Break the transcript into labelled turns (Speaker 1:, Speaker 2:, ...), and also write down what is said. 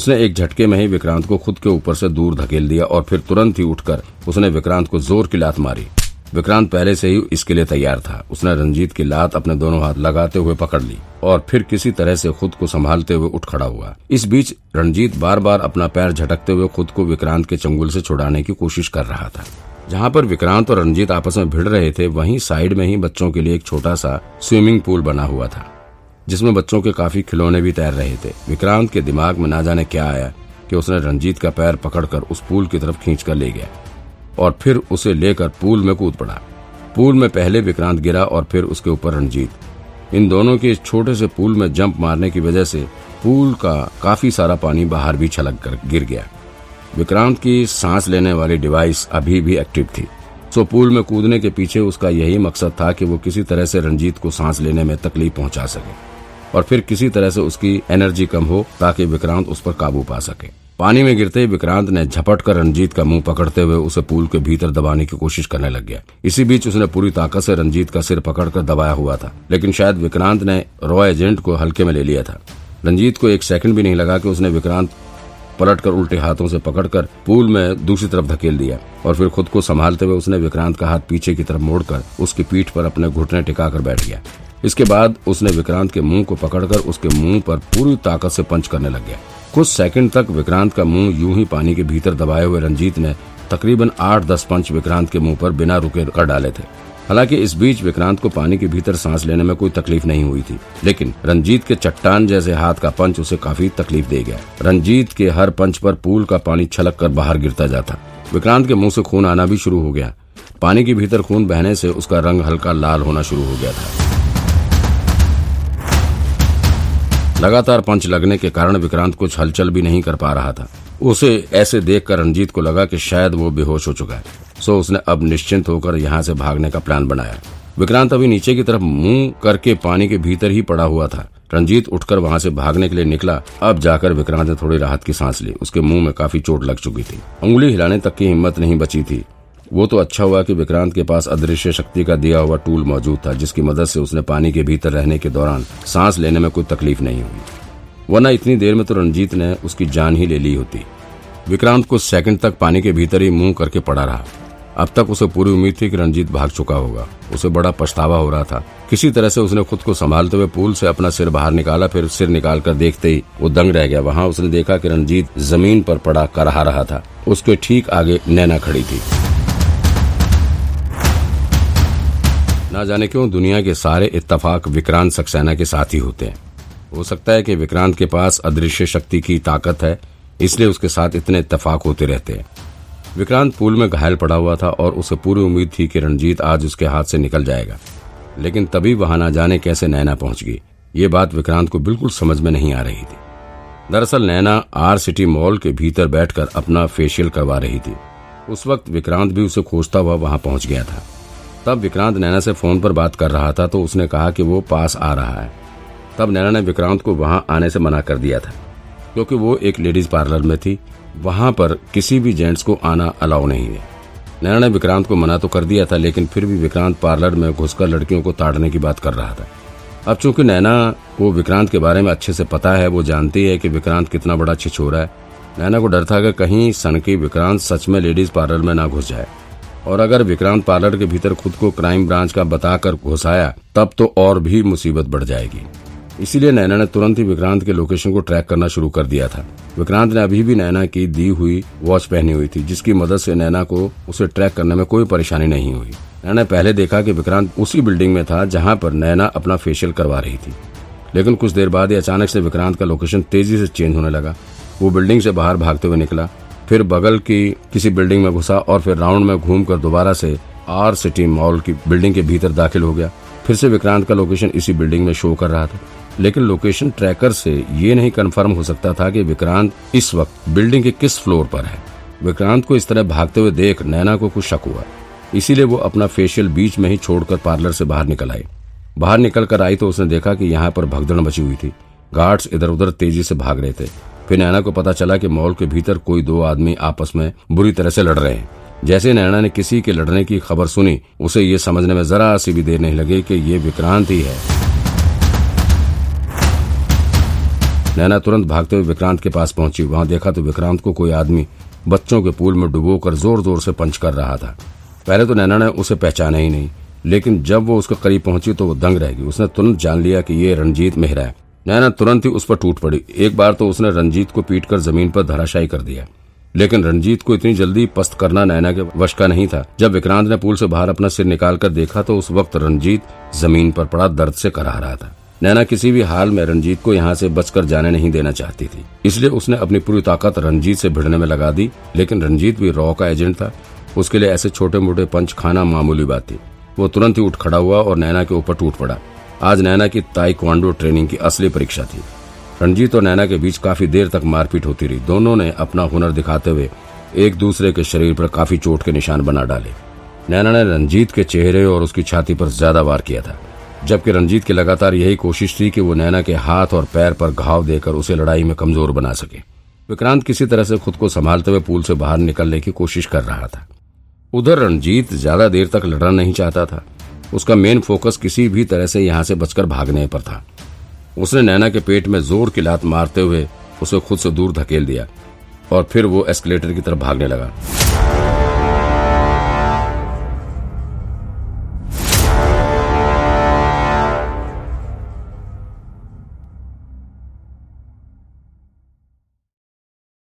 Speaker 1: उसने एक झटके में ही विक्रांत को खुद के ऊपर से दूर धकेल दिया और फिर तुरंत ही उठकर उसने विक्रांत को ज़ोर की लात मारी। विक्रांत पहले से ही इसके लिए तैयार था। उसने रंजीत की लात अपने दोनों हाथ लगाते हुए पकड़ ली और फिर किसी तरह से खुद को संभालते हुए उठ खड़ा हुआ। इस बीच रंजीत बार बार अपना पैर झटकते हुए खुद को विक्रांत के चंगुल से छुड़ाने की कोशिश कर रहा था। जहाँ पर विक्रांत और रंजीत आपस में भिड़ रहे थे, वहीं साइड में ही बच्चों के लिए एक छोटा सा स्विमिंग पूल बना हुआ था। जिसमें बच्चों के काफ़ी खिलौने भी तैर रहे थे। विक्रांत के दिमाग में ना जाने क्या आया कि उसने रंजीत का पैर पकड़कर उस पूल की तरफ़ खींच कर ले गया और फिर उसे लेकर पूल में कूद पड़ा। पूल में पहले विक्रांत गिरा और फिर उसके ऊपर रंजीत। इन दोनों के छोटे से पूल में जंप मारने की वजह से पूल का काफ़ी सारा पानी बाहर भी छलक कर गिर गया। विक्रांत की सांस लेने वाली डिवाइस अभी भी एक्टिव थी। सो पूल में कूदने के पीछे उसका यही मकसद था कि वो किसी तरह से रंजीत को सांस लेने में तकलीफ़ पहुँचा सके और फिर किसी तरह से उसकी एनर्जी कम हो ताकि विक्रांत उस पर काबू पा सके। पानी में गिरते ही विक्रांत ने झपट कर रंजीत का मुँह पकड़ते हुए उसे पूल के भीतर दबाने की कोशिश करने लग गया। इसी बीच उसने पूरी ताकत से रंजीत का सिर पकड़कर दबाया हुआ था, लेकिन शायद विक्रांत ने रॉय एजेंट को हल्के में ले लिया था। रंजीत को एक सेकंड भी नहीं लगा कि उसने विक्रांत पलटकर उल्टे हाथों से पकड़कर पूल में दूसरी तरफ़ धकेल दिया और फिर खुद को संभालते हुए उसने विक्रांत का हाथ पीछे की तरफ़ मोड़कर उसकी पीठ पर अपने घुटने टिकाकर बैठ गया। इसके बाद उसने विक्रांत के मुँह को पकड़कर उसके मुँह पर पूरी ताकत से पंच करने लग गया। कुछ सेकंड तक विक्रांत का मुँह यूँ ही पानी के भीतर दबाए हुए रंजीत ने तकरीबन आठ दस पंच विक्रांत के मुँह पर बिना रुके कर डाले थे। हालाँकि इस बीच विक्रांत को पानी के भीतर सांस लेने में कोई तकलीफ़ नहीं हुई थी, लेकिन रंजीत के चट्टान जैसे हाथ का पंच उसे काफ़ी तकलीफ़ दे गया। रंजीत के हर पंच पर पूल का पानी छलक कर बाहर गिरता जाता। विक्रांत के मुँह से खून आना भी शुरू हो गया। पानी के भीतर खून बहने से उसका रंग हल्का लाल होना शुरू हो गया था। लगातार पंच लगने के कारण विक्रांत कुछ हलचल भी नहीं कर पा रहा था। उसे ऐसे देखकर रंजीत को लगा कि शायद वो बेहोश हो चुका है। सो उसने अब निश्चिंत होकर यहाँ से भागने का प्लान बनाया। विक्रांत अभी नीचे की तरफ़ मुँह करके पानी के भीतर ही पड़ा हुआ था। रंजीत उठकर वहाँ से भागने के लिए निकला। अब जाकर विक्रांत ने थोड़ी राहत की सांस ली। उसके मुँह में काफ़ी चोट लग चुकी थी। उंगली हिलाने तक की हिम्मत नहीं बची थी। वो तो अच्छा हुआ कि विक्रांत के पास अदृश्य शक्ति का दिया हुआ टूल मौजूद था, जिसकी मदद से उसने पानी के भीतर रहने के दौरान सांस लेने में कोई तकलीफ़ नहीं हुई। वरना इतनी देर में तो रंजीत ने उसकी जान ही ले ली होती। विक्रांत कुछ सेकंड तक पानी के भीतर ही मुँह करके पड़ा रहा। अब तक उसे पूरी उम्मीद थी कि रंजीत भाग चुका होगा। उसे बड़ा पछतावा हो रहा था। किसी तरह से उसने खुद को संभालते हुए पूल से अपना सिर बाहर निकाला, फिर सिर निकाल कर देखते ही वो दंग रह गया। वहाँ उसने देखा कि रंजीत ज़मीन पर पड़ा करहा रहा था। उसके ठीक आगे नैना खड़ी थी। ना जाने क्यों दुनिया के सारे इत्तेफाक विक्रांत सक्सेना के साथ ही होते हैं। हो सकता है कि विक्रांत के पास अदृश्य शक्ति की ताकत है, इसलिए उसके साथ इतने इत्तेफाक होते रहते हैं। विक्रांत पूल में घायल पड़ा हुआ था और उसे पूरी उम्मीद थी कि रणजीत आज उसके हाथ से निकल जाएगा। लेकिन तभी वहाँ ना जाने कैसे नैना पहुँच गई। ये बात विक्रांत को बिल्कुल समझ में नहीं आ रही थी। दरअसल नैना आर सिटी मॉल के भीतर बैठकर अपना फेशियल करवा रही थी। उस वक्त विक्रांत भी उसे खोजता हुआ वहाँ पहुँच गया था। तब विक्रांत नैना से फ़ोन पर बात कर रहा था तो उसने कहा कि वो पास आ रहा है। तब नैना ने विक्रांत को वहाँ आने से मना कर दिया था, क्योंकि वो एक लेडीज़ पार्लर में थी। वहाँ पर किसी भी जेंट्स को आना अलाउ नहीं है। नैना ने विक्रांत को मना तो कर दिया था, लेकिन फिर भी विक्रांत पार्लर में घुसकर लड़कियों को ताड़ने की बात कर रहा था। अब चूँकि नैना को विक्रांत के बारे में अच्छे से पता है, वो जानती है कि विक्रांत कितना बड़ा छिछोरा है। नैना को डर था कि कहीं सनकी विक्रांत सच में लेडीज़ पार्लर में ना घुस जाए। और अगर विक्रांत पार्लर के भीतर खुद को क्राइम ब्रांच का बताकर घुसाया तब तो और भी मुसीबत बढ़ जाएगी। इसीलिए नैना ने तुरंत ही विक्रांत के लोकेशन को ट्रैक करना शुरू कर दिया था। विक्रांत ने अभी भी नैना की दी हुई वॉच पहनी हुई थी, जिसकी मदद से नैना को उसे ट्रैक करने में कोई परेशानी नहीं हुई। नैना पहले देखा कि विक्रांत उसी बिल्डिंग में था, जहाँ पर नैना अपना फेशियल करवा रही थी। लेकिन कुछ देर बाद अचानक से विक्रांत का लोकेशन तेज़ी से चेंज होने लगा। वो बिल्डिंग से बाहर भागते हुए निकला, फिर बगल की किसी बिल्डिंग में घुसा और फिर राउंड में घूमकर दोबारा से आर सिटी मॉल की बिल्डिंग के भीतर दाखिल हो गया। फिर से विक्रांत का लोकेशन इसी बिल्डिंग में शो कर रहा था। लेकिन लोकेशन ट्रैकर से ये नहीं कंफर्म हो सकता था कि विक्रांत इस वक्त बिल्डिंग के किस फ्लोर पर है। विक्रांत को इस तरह भागते हुए देख नैना को कुछ शक हुआ। इसीलिए वो अपना फेशियल बीच में ही छोड़कर पार्लर से बाहर निकल आई बाहर निकल कर आई तो उसने देखा कि यहाँ पर भगदड़ मची हुई थी। गार्ड्स इधर उधर तेज़ी से भाग रहे थे। फिर नैना को पता चला कि मॉल के भीतर कोई दो आदमी आपस में बुरी तरह से लड़ रहे हैं। जैसे नैना ने किसी के लड़ने की खबर सुनी, उसे ये समझने में जरा सी भी देर नहीं लगी कि ये विक्रांत ही है। नैना तुरंत भागते हुए विक्रांत के पास पहुँची। वहाँ देखा तो विक्रांत को कोई आदमी बच्चों के पूल में डुबोकर ज़ोर ज़ोर से पंच कर रहा था। पहले तो नैना ने उसे पहचाना ही नहीं, लेकिन जब वो उसके करीब पहुँची तो वो दंग रह गई। उसने तुरंत जान लिया कि ये रंजीत मेहरा है। नैना तुरंत ही उस पर टूट पड़ी। एक बार तो उसने रंजीत को पीट कर ज़मीन पर धराशायी कर दिया। लेकिन रंजीत को इतनी जल्दी पस्त करना नैना के वश का नहीं था। जब विक्रांत ने पूल से बाहर अपना सिर निकाल कर देखा तो उस वक्त रंजीत ज़मीन पर पड़ा दर्द से करा रहा था। नैना किसी भी हाल में रंजीत को यहाँ से बचकर जाने नहीं देना चाहती थी। इसलिए उसने अपनी पूरी ताकत रंजीत से भिड़ने में लगा दी, लेकिन रंजीत भी रॉ का एजेंट था। उसके लिए ऐसे छोटे मोटे पंच खाना मामूली बात थी। वो तुरंत ही उठ खड़ा हुआ और नैना के ऊपर टूट पड़ा। आज नैना की ताइक्वांडो ट्रेनिंग की असली परीक्षा थी। रणजीत और नैना के बीच काफ़ी देर तक मारपीट होती रही। दोनों ने अपना हुनर दिखाते हुए एक दूसरे के शरीर पर काफ़ी चोट के निशान बना डाले। नैना ने रंजीत के चेहरे और उसकी छाती पर ज़्यादा वार किया था। जबकि रंजीत की लगातार यही कोशिश थी कि वो नैना के हाथ और पैर पर घाव देकर उसे लड़ाई में कमज़ोर बना सके। विक्रांत किसी तरह से खुद को संभालते हुए पूल से बाहर निकलने की कोशिश कर रहा था। उधर रणजीत ज़्यादा देर तक लड़ना नहीं चाहता था। उसका मेन फोकस किसी भी तरह से यहाँ से बचकर भागने पर था। उसने नैना के पेट में ज़ोर की लात मारते हुए उसे खुद से दूर धकेल दिया और फिर वो एस्केलेटर की तरफ़ भागने लगा।